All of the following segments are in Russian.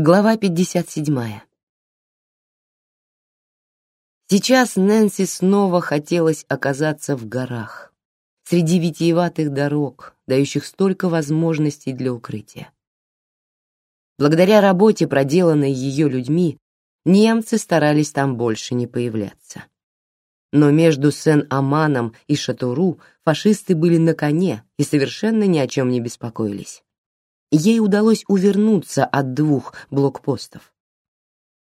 Глава 57. Сейчас Нэнси снова хотелось оказаться в горах, среди витиеватых дорог, дающих столько возможностей для укрытия. Благодаря работе, проделанной ее людьми, немцы старались там больше не появляться. Но между Сен-Аманом и Шатуру фашисты были на коне и совершенно ни о чем не беспокоились ей удалось увернуться от двух блокпостов.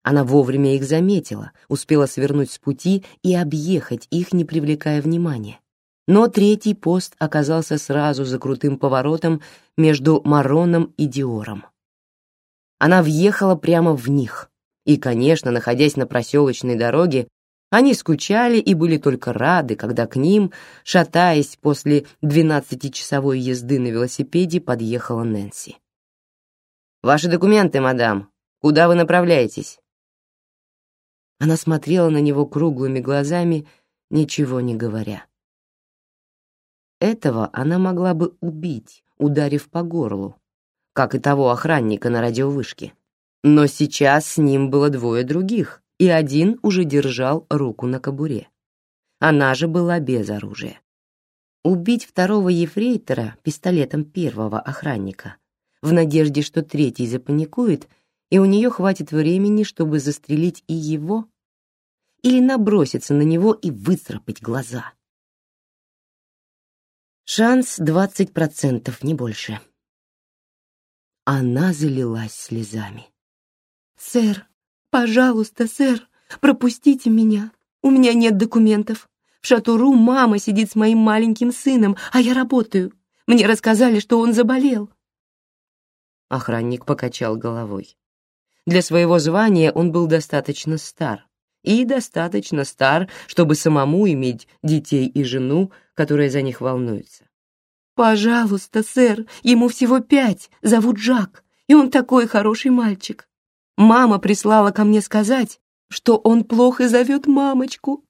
Она вовремя их заметила, успела свернуть с пути и объехать их, не привлекая внимания. Но третий пост оказался сразу за крутым поворотом между Мароном и Диором. Она въехала прямо в них, и, конечно, находясь на проселочной дороге, они скучали и были только рады, когда к ним, шатаясь после двенадцатичасовой езды на велосипеде, подъехала Нэнси. «Ваши документы, мадам. Куда вы направляетесь?» Она смотрела на него круглыми глазами, ничего не говоря. Этого она могла бы убить, ударив по горлу, как и того охранника на радиовышке. Но сейчас с ним было двое других, и один уже держал руку на кобуре. Она же была без оружия. Убить второго ефрейтора пистолетом первого охранника, в надежде, что третий запаникует, и у нее хватит времени, чтобы застрелить и его, или наброситься на него и выцарапать глаза. Шанс двадцать процентов, не больше. Она залилась слезами. «Сэр, Пожалуйста, сэр, пропустите меня. У меня нет документов. В Шатуру мама сидит с моим маленьким сыном, а я работаю. Мне рассказали, что он заболел. Охранник покачал головой. Для своего звания он был достаточно стар. И достаточно стар, чтобы самому иметь детей и жену, которая за них волнуется. «Пожалуйста, сэр, ему всего пять, зовут Жак, и он такой хороший мальчик. Мама прислала ко мне сказать, что он плохо зовет мамочку.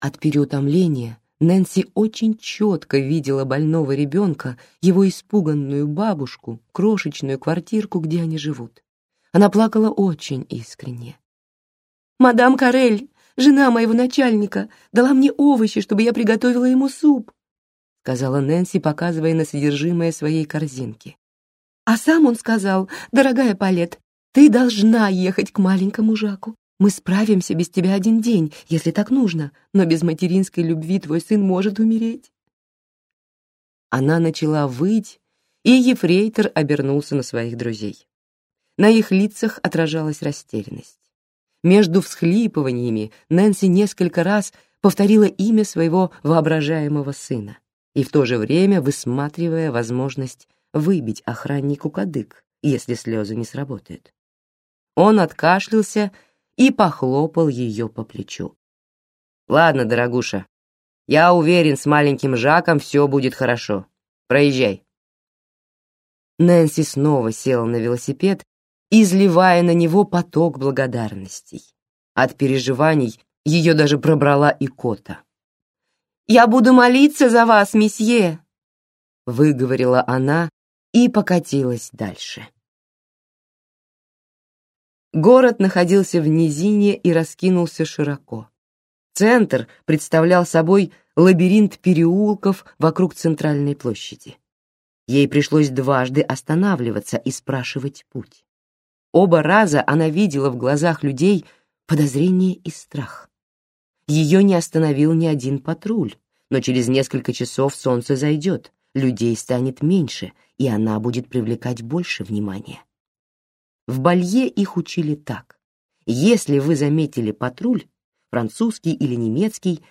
От переутомления Нэнси очень четко видела больного ребенка, его испуганную бабушку, крошечную квартирку, где они живут. Она плакала очень искренне. «Мадам Карель, жена моего начальника, дала мне овощи, чтобы я приготовила ему суп», сказала Нэнси, показывая на содержимое своей корзинки. А сам он сказал, «Дорогая Палет, ты должна ехать к маленькому Жаку. Мы справимся без тебя один день, если так нужно, но без материнской любви твой сын может умереть. Она начала выть, и ефрейтор обернулся на своих друзей. На их лицах отражалась растерянность. Между всхлипываниями Нэнси несколько раз повторила имя своего воображаемого сына и в то же время высматривая возможность выбить охраннику кадык, если слезы не сработают. Он откашлялся и похлопал ее по плечу. «Ладно, дорогуша, я уверен, с маленьким Жаком все будет хорошо. Проезжай». Нэнси снова села на велосипед, изливая на него поток благодарностей. От переживаний ее даже пробрала икота. «Я буду молиться за вас, месье!» — выговорила она и покатилась дальше. Город находился в низине и раскинулся широко. Центр представлял собой лабиринт переулков вокруг центральной площади. Ей пришлось дважды останавливаться и спрашивать путь. Оба раза она видела в глазах людей подозрение и страх. Ее не остановил ни один патруль, но через несколько часов солнце зайдет, людей станет меньше, и она будет привлекать больше внимания. В Балье их учили так. Если вы заметили патруль, французский или немецкий,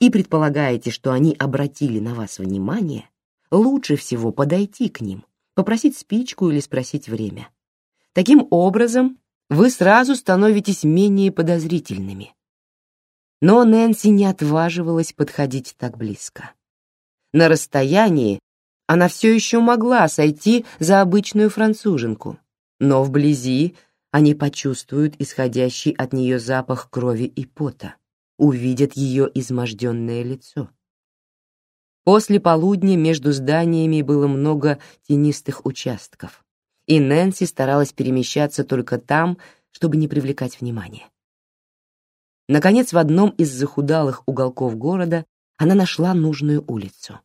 и предполагаете, что они обратили на вас внимание, лучше всего подойти к ним, попросить спичку или спросить время. Таким образом, вы сразу становитесь менее подозрительными. Но Нэнси не отваживалась подходить так близко. На расстоянии она все еще могла сойти за обычную француженку, но вблизи они почувствуют исходящий от нее запах крови и пота, увидят ее изможденное лицо. После полудня между зданиями было много тенистых участков, и Нэнси старалась перемещаться только там, чтобы не привлекать внимания. Наконец, в одном из захудалых уголков города она нашла нужную улицу.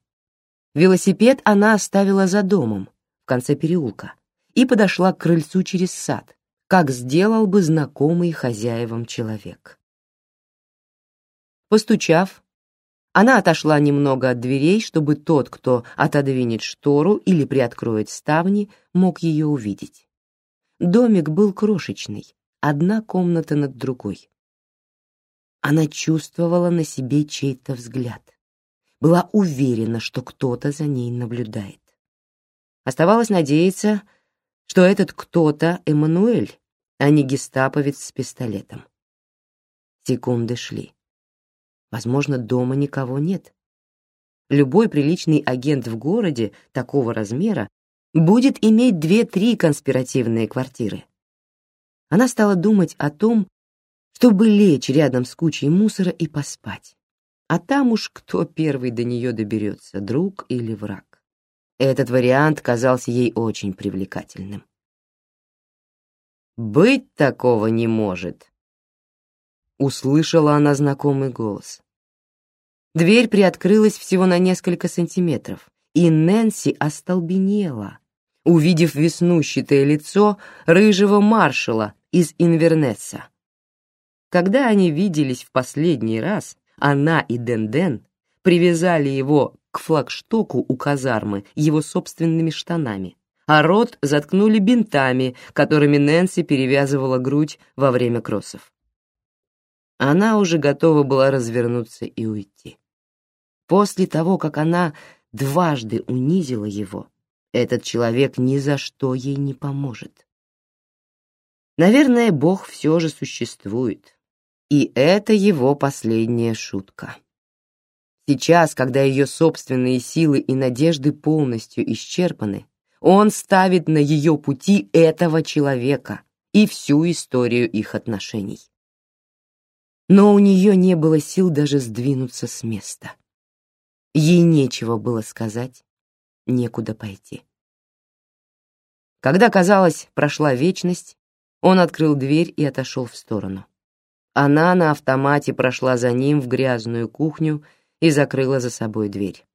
Велосипед она оставила за домом, в конце переулка, и подошла к крыльцу через сад, как сделал бы знакомый хозяевам человек. Постучав, она отошла немного от дверей, чтобы тот, кто отодвинет штору или приоткроет ставни, мог ее увидеть. Домик был крошечный, одна комната над другой. Она чувствовала на себе чей-то взгляд. Была уверена, что кто-то за ней наблюдает. Оставалось надеяться, что этот кто-то Эммануэль, а не гестаповец с пистолетом. Секунды шли. Возможно, дома никого нет. Любой приличный агент в городе такого размера будет иметь две-три конспиративные квартиры. Она стала думать о том, чтобы лечь рядом с кучей мусора и поспать. А там уж кто первый до нее доберется, друг или враг. Этот вариант казался ей очень привлекательным. «Быть такого не может!» Услышала она знакомый голос. Дверь приоткрылась всего на несколько сантиметров, и Нэнси остолбенела, увидев веснущатое лицо рыжего маршала из Инвернесса. Когда они виделись в последний раз, она и Денден привязали его к флагштоку у казармы его собственными штанами, а рот заткнули бинтами, которыми Нэнси перевязывала грудь во время кроссов. Она уже готова была развернуться и уйти. После того, как она дважды унизила его, этот человек ни за что ей не поможет. Наверное, Бог все же существует, и это его последняя шутка. Сейчас, когда ее собственные силы и надежды полностью исчерпаны, он ставит на ее пути этого человека и всю историю их отношений. Но у нее не было сил даже сдвинуться с места. Ей нечего было сказать, некуда пойти. Когда, казалось, прошла вечность, он открыл дверь и отошел в сторону. Она на автомате прошла за ним в грязную кухню и закрыла за собой дверь.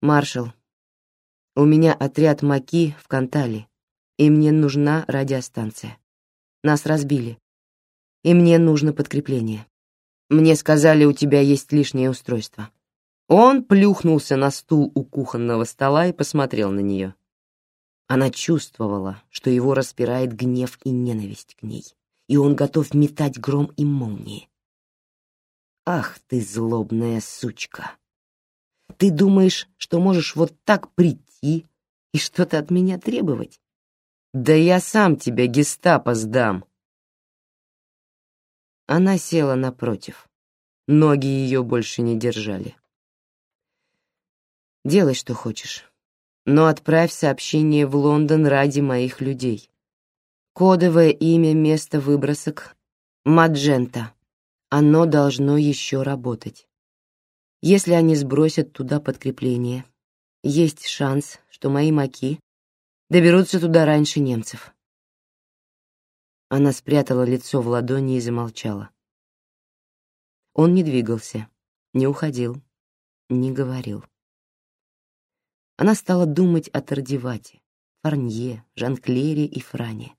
«Маршал, у меня отряд Маки в Кантале, и мне нужна радиостанция. Нас разбили, и мне нужно подкрепление. Мне сказали, у тебя есть лишнее устройство». Он плюхнулся на стул у кухонного стола и посмотрел на нее. Она чувствовала, что его распирает гнев и ненависть к ней и он готов метать гром и молнии. Ах ты злобная сучка! Ты думаешь, что можешь вот так прийти и что-то от меня требовать? Да я сам тебя гестапо сдам. Она села напротив. Ноги ее больше не держали. Делай, что хочешь, но отправь сообщение в Лондон ради моих людей. Кодовое имя места выбросок — Маджента. Оно должно еще работать. Если они сбросят туда подкрепление, есть шанс, что мои маки доберутся туда раньше немцев. Она спрятала лицо в ладони и замолчала. Он не двигался, не уходил, не говорил. Она стала думать о Тардивате, Фарнье, Жан-Клере и Фране.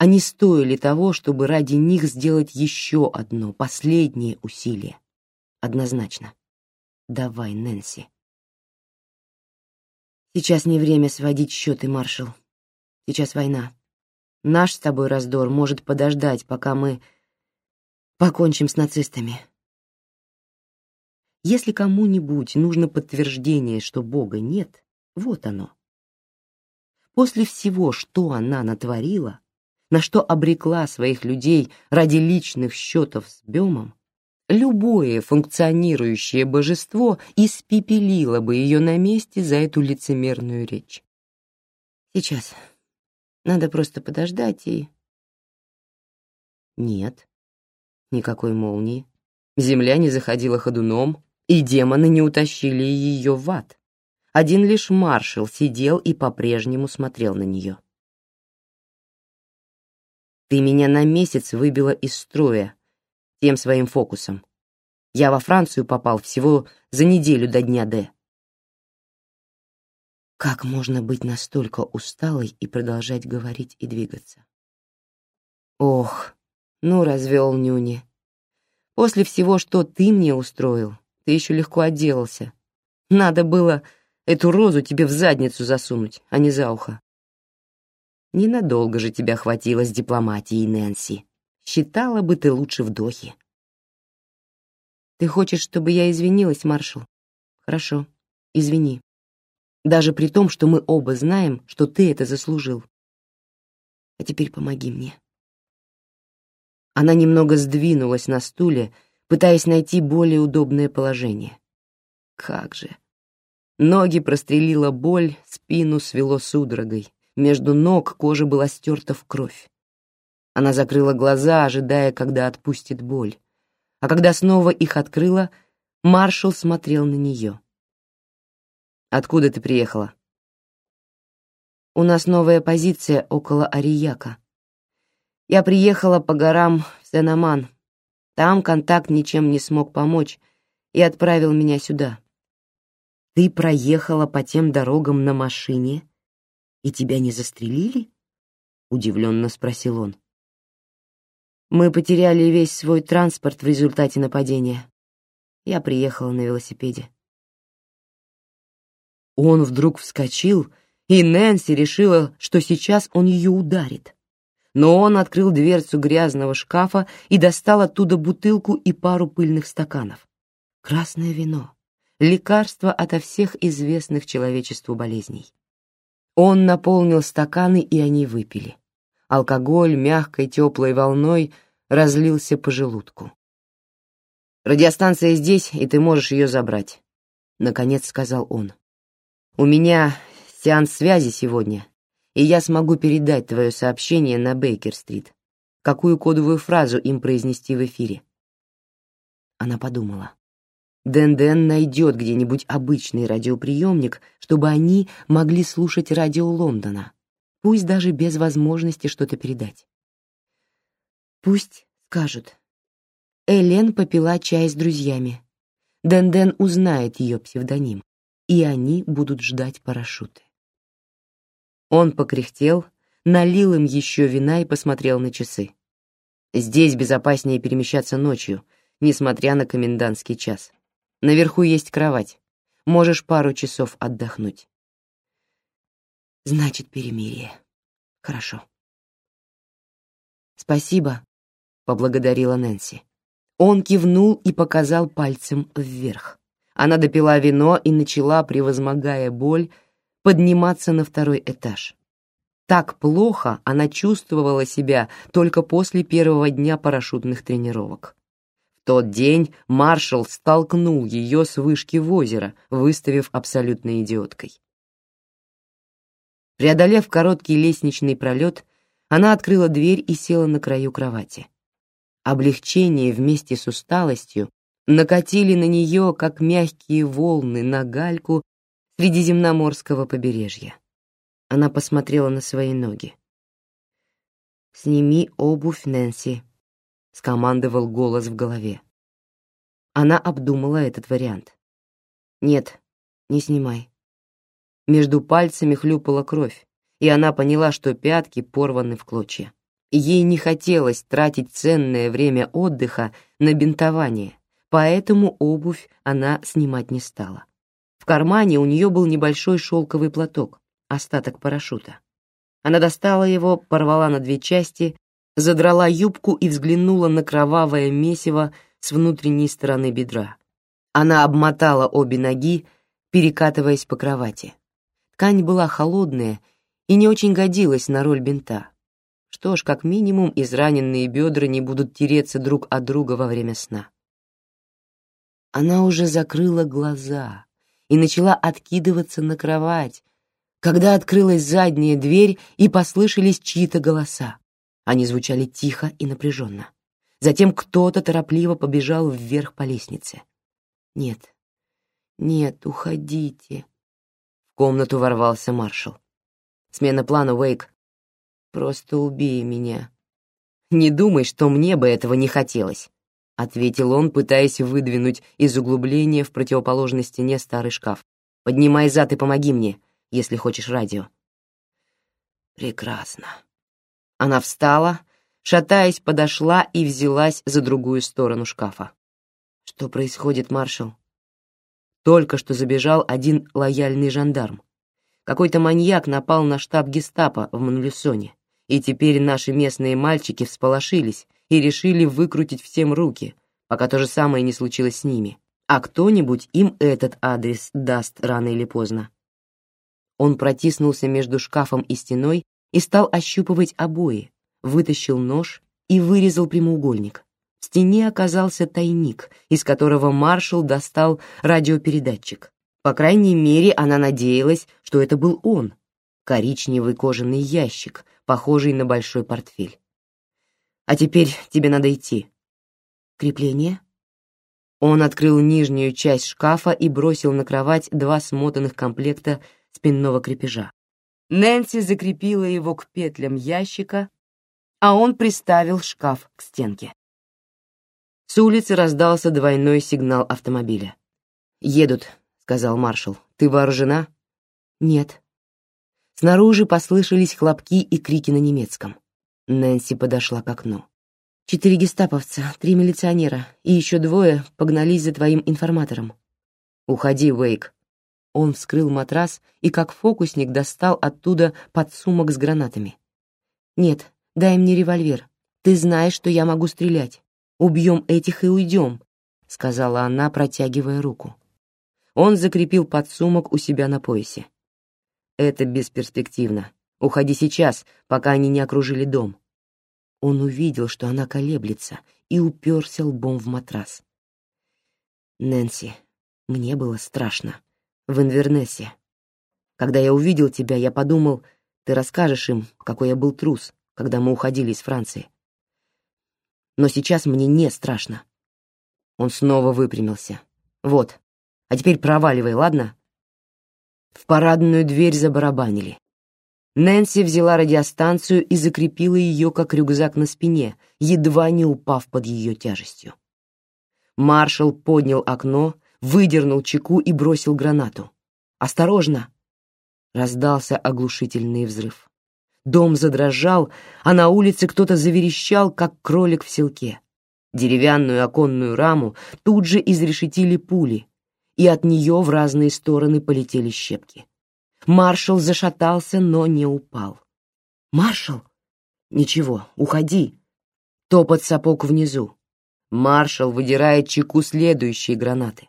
Они стоили того, чтобы ради них сделать еще одно, последнее усилие. Однозначно. Давай, Нэнси. Сейчас не время сводить счеты, маршал. Сейчас война. Наш с тобой раздор может подождать, пока мы покончим с нацистами. Если кому-нибудь нужно подтверждение, что Бога нет, вот оно. После всего, что она натворила, на что обрекла своих людей ради личных счетов с Бемом, любое функционирующее божество испепелило бы ее на месте за эту лицемерную речь. Сейчас. Надо просто подождать и... Нет. Никакой молнии. Земля не заходила ходуном, и демоны не утащили ее в ад. Один лишь маршал сидел и по-прежнему смотрел на нее. «Ты меня на месяц выбила из строя тем своим фокусом. Я во Францию попал всего за неделю до дня Д». Как можно быть настолько усталой и продолжать говорить и двигаться? Ох, ну развел нюни. После всего, что ты мне устроил, ты еще легко отделался. Надо было эту розу тебе в задницу засунуть, а не за ухо. Ненадолго же тебя хватило с дипломатией, Нэнси. Считала бы ты лучше вдохи. Ты хочешь, чтобы я извинилась, маршал? Хорошо, извини. Даже при том, что мы оба знаем, что ты это заслужил. А теперь помоги мне. Она немного сдвинулась на стуле, пытаясь найти более удобное положение. Как же. Ноги прострелила боль, спину свело судорогой. Между ног кожа была стерта в кровь. Она закрыла глаза, ожидая, когда отпустит боль. А когда снова их открыла, маршал смотрел на нее. «Откуда ты приехала?» «У нас новая позиция около Арияка. Я приехала по горам в Сен-Аман. Там контакт ничем не смог помочь и отправил меня сюда. Ты проехала по тем дорогам на машине, и тебя не застрелили? Удивленно спросил он. Мы потеряли весь свой транспорт в результате нападения. Я приехала на велосипеде. Он вдруг вскочил, и Нэнси решила, что сейчас он ее ударит но он открыл дверцу грязного шкафа и достал оттуда бутылку и пару пыльных стаканов. Красное вино, лекарство ото всех известных человечеству болезней. Он наполнил стаканы, и они выпили. Алкоголь мягкой теплой волной разлился по желудку. «Радиостанция здесь, и ты можешь ее забрать», — наконец сказал он. «У меня сеанс связи сегодня, и я смогу передать твое сообщение на Бейкер-стрит. Какую кодовую фразу им произнести в эфире? Она подумала. Дэн-Дэн найдет где-нибудь обычный радиоприемник, чтобы они могли слушать радио Лондона, пусть даже без возможности что-то передать. Пусть скажут. Элен попила чай с друзьями. Дэн-Дэн узнает ее псевдоним, и они будут ждать парашюты. Он покряхтел, налил им еще вина и посмотрел на часы. Здесь безопаснее перемещаться ночью, несмотря на комендантский час. Наверху есть кровать. Можешь пару часов отдохнуть. Значит, перемирие. Хорошо. Спасибо, поблагодарила Нэнси. Он кивнул и показал пальцем вверх. Она допила вино и начала, превозмогая боль, подниматься на второй этаж. Так плохо она чувствовала себя только после первого дня парашютных тренировок. Тот день маршал столкнул ее с вышки в озеро, выставив абсолютной идиоткой. Преодолев короткий лестничный пролет, она открыла дверь и села на краю кровати. Облегчение вместе с усталостью накатили на нее, как мягкие волны на гальку Средиземноморского побережья. Она посмотрела на свои ноги. «Сними обувь, Нэнси», — скомандовал голос в голове. Она обдумала этот вариант. «Нет, не снимай». Между пальцами хлюпала кровь, и она поняла, что пятки порваны в клочья. Ей не хотелось тратить ценное время отдыха на бинтование, поэтому обувь она снимать не стала. В кармане у нее был небольшой шелковый платок, остаток парашюта. Она достала его, порвала на две части, задрала юбку и взглянула на кровавое месиво с внутренней стороны бедра. Она обмотала обе ноги, перекатываясь по кровати. Ткань была холодная и не очень годилась на роль бинта. Что ж, как минимум, израненные бедра не будут тереться друг от друга во время сна. Она уже закрыла глаза, и начала откидываться на кровать, когда открылась задняя дверь и послышались чьи-то голоса. Они звучали тихо и напряженно. Затем кто-то торопливо побежал вверх по лестнице. «Нет, нет, уходите. комнату ворвался маршал. Смена плана, Уэйк. Просто убей меня. Не думай, что мне бы этого не хотелось, ответил он, пытаясь выдвинуть из углубления в противоположной стене старый шкаф. Поднимай зад и помоги мне, если хочешь радио. Прекрасно. Она встала, шатаясь, подошла и взялась за другую сторону шкафа. Что происходит, маршал? Только что забежал один лояльный жандарм. Какой-то маньяк напал на штаб гестапо в Монлюсоне, и теперь наши местные мальчики всполошились и решили выкрутить всем руки, пока то же самое не случилось с ними. А кто-нибудь им этот адрес даст рано или поздно. Он протиснулся между шкафом и стеной и стал ощупывать обои, вытащил нож и вырезал прямоугольник. В стене оказался тайник, из которого маршал достал радиопередатчик. По крайней мере, она надеялась, что это был он. Коричневый кожаный ящик, похожий на большой портфель. А теперь тебе надо идти. Крепление? Он открыл нижнюю часть шкафа и бросил на кровать два смотанных комплекта спинного крепежа. Нэнси закрепила его к петлям ящика, а он приставил шкаф к стенке. С улицы раздался двойной сигнал автомобиля. «Едут», — сказал маршал. «Ты вооружена?» «Нет». Снаружи послышались хлопки и крики на немецком. Нэнси подошла к окну. «Четыре гестаповца, три милиционера и еще двое погнались за твоим информатором». «Уходи, Уэйк». Он вскрыл матрас и как фокусник достал оттуда подсумок с гранатами. «Нет, дай мне револьвер. Ты знаешь, что я могу стрелять. Убьем этих и уйдем», — сказала она, протягивая руку. Он закрепил подсумок у себя на поясе. «Это бесперспективно. Уходи сейчас, пока они не окружили дом». Он увидел, что она колеблется, и уперся лбом в матрас. «Нэнси, мне было страшно. В Инвернессе. Когда я увидел тебя, я подумал, ты расскажешь им, какой я был трус, когда мы уходили из Франции но сейчас мне не страшно. Он снова выпрямился. Вот. А теперь проваливай, ладно? В парадную дверь забарабанили. Нэнси взяла радиостанцию и закрепила ее как рюкзак на спине, едва не упав под ее тяжестью. Маршал поднял окно, выдернул чеку и бросил гранату. «Осторожно!» Раздался оглушительный взрыв. Дом задрожал, а на улице кто-то заверещал, как кролик в селке. Деревянную оконную раму тут же изрешетили пули, и от нее в разные стороны полетели щепки. Маршал зашатался, но не упал. «Маршал!» «Ничего, уходи!» Топот сапог внизу. Маршал выдирает чеку следующей гранаты.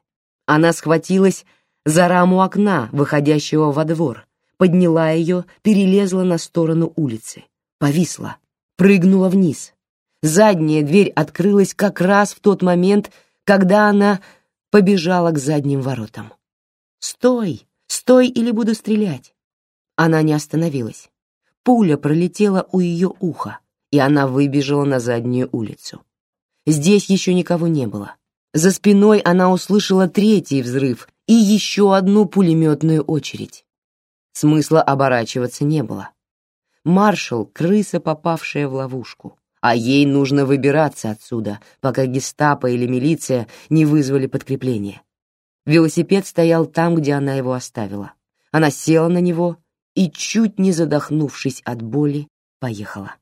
Она схватилась за раму окна, выходящего во двор, подняла ее, перелезла на сторону улицы, повисла, прыгнула вниз. Задняя дверь открылась как раз в тот момент, когда она побежала к задним воротам. «Стой! Стой, или буду стрелять!» Она не остановилась. Пуля пролетела у ее уха, и она выбежала на заднюю улицу. Здесь еще никого не было. За спиной она услышала третий взрыв и еще одну пулеметную очередь. Смысла оборачиваться не было. Маршал — крыса, попавшая в ловушку, а ей нужно выбираться отсюда, пока гестапо или милиция не вызвали подкрепление. Велосипед стоял там, где она его оставила. Она села на него и, чуть не задохнувшись от боли, поехала.